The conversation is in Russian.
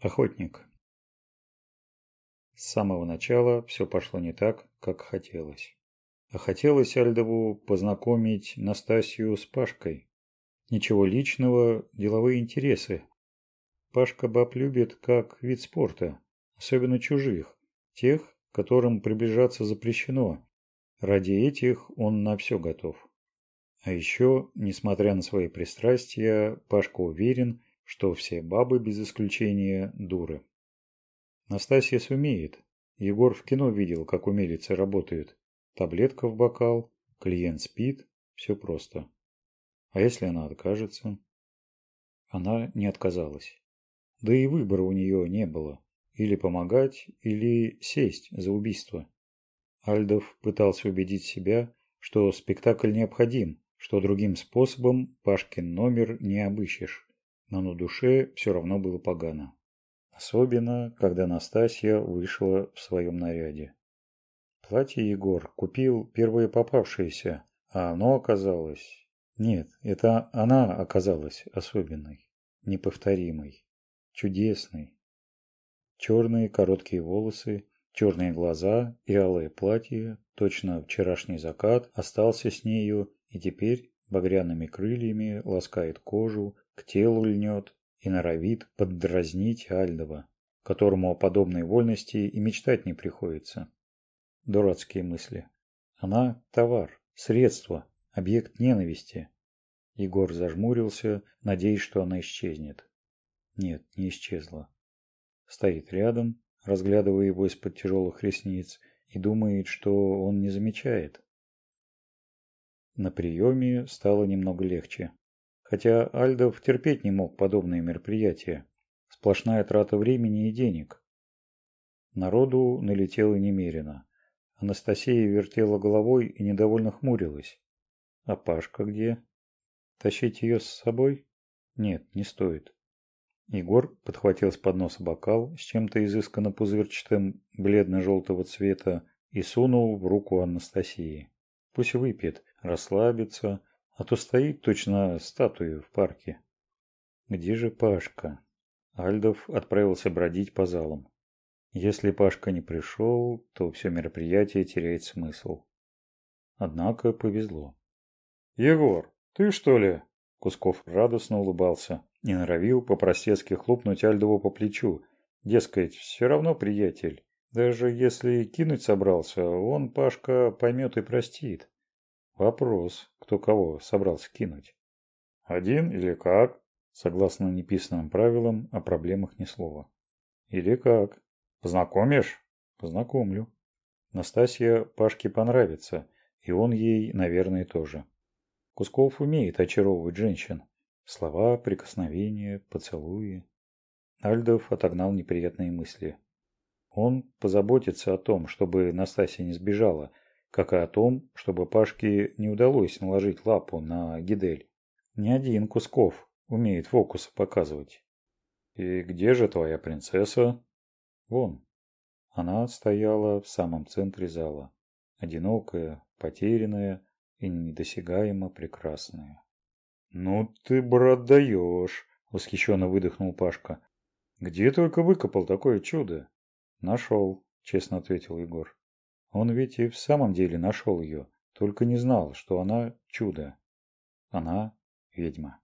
охотник. С самого начала все пошло не так как хотелось. А хотелось альдову познакомить настасью с пашкой. Ничего личного деловые интересы. Пашка баб любит как вид спорта особенно чужих тех которым приближаться запрещено. Ради этих он на все готов. А еще несмотря на свои пристрастия пашка уверен что все бабы без исключения дуры. Настасья сумеет. Егор в кино видел, как умелицы работают. Таблетка в бокал, клиент спит, все просто. А если она откажется? Она не отказалась. Да и выбора у нее не было. Или помогать, или сесть за убийство. Альдов пытался убедить себя, что спектакль необходим, что другим способом Пашкин номер не обыщешь но на душе все равно было погано. Особенно, когда Настасья вышла в своем наряде. Платье Егор купил первое попавшееся, а оно оказалось... Нет, это она оказалась особенной, неповторимой, чудесной. Черные короткие волосы, черные глаза и алое платье, точно вчерашний закат, остался с нею и теперь багряными крыльями ласкает кожу, к телу льнет и норовит поддразнить Альдова, которому о подобной вольности и мечтать не приходится. Дурацкие мысли. Она – товар, средство, объект ненависти. Егор зажмурился, надеясь, что она исчезнет. Нет, не исчезла. Стоит рядом, разглядывая его из-под тяжелых ресниц, и думает, что он не замечает. На приеме стало немного легче хотя Альдов терпеть не мог подобные мероприятия. Сплошная трата времени и денег. Народу налетело немерено. Анастасия вертела головой и недовольно хмурилась. А Пашка где? Тащить ее с собой? Нет, не стоит. Егор подхватил с подноса бокал с чем-то изысканно пузырчатым бледно-желтого цвета и сунул в руку Анастасии. Пусть выпьет, расслабится, а то стоит точно статуя в парке. Где же Пашка? Альдов отправился бродить по залам. Если Пашка не пришел, то все мероприятие теряет смысл. Однако повезло. «Егор, ты что ли?» Кусков радостно улыбался и норовил по-простецки хлопнуть Альдову по плечу. Дескать, все равно приятель. Даже если кинуть собрался, он Пашка поймет и простит. Вопрос, кто кого собрался кинуть. Один или как? Согласно неписанным правилам, о проблемах ни слова. Или как? Познакомишь? Познакомлю. Настасья Пашке понравится, и он ей, наверное, тоже. Кусков умеет очаровывать женщин. Слова, прикосновения, поцелуи. Альдов отогнал неприятные мысли. Он позаботится о том, чтобы Настасья не сбежала – как и о том, чтобы Пашке не удалось наложить лапу на Гидель. Ни один Кусков умеет фокусы показывать. «И где же твоя принцесса?» «Вон». Она стояла в самом центре зала, одинокая, потерянная и недосягаемо прекрасная. «Ну ты, брат, даешь!» — восхищенно выдохнул Пашка. «Где только выкопал такое чудо?» «Нашел», — честно ответил Егор. Он ведь и в самом деле нашел ее, только не знал, что она чудо. Она ведьма.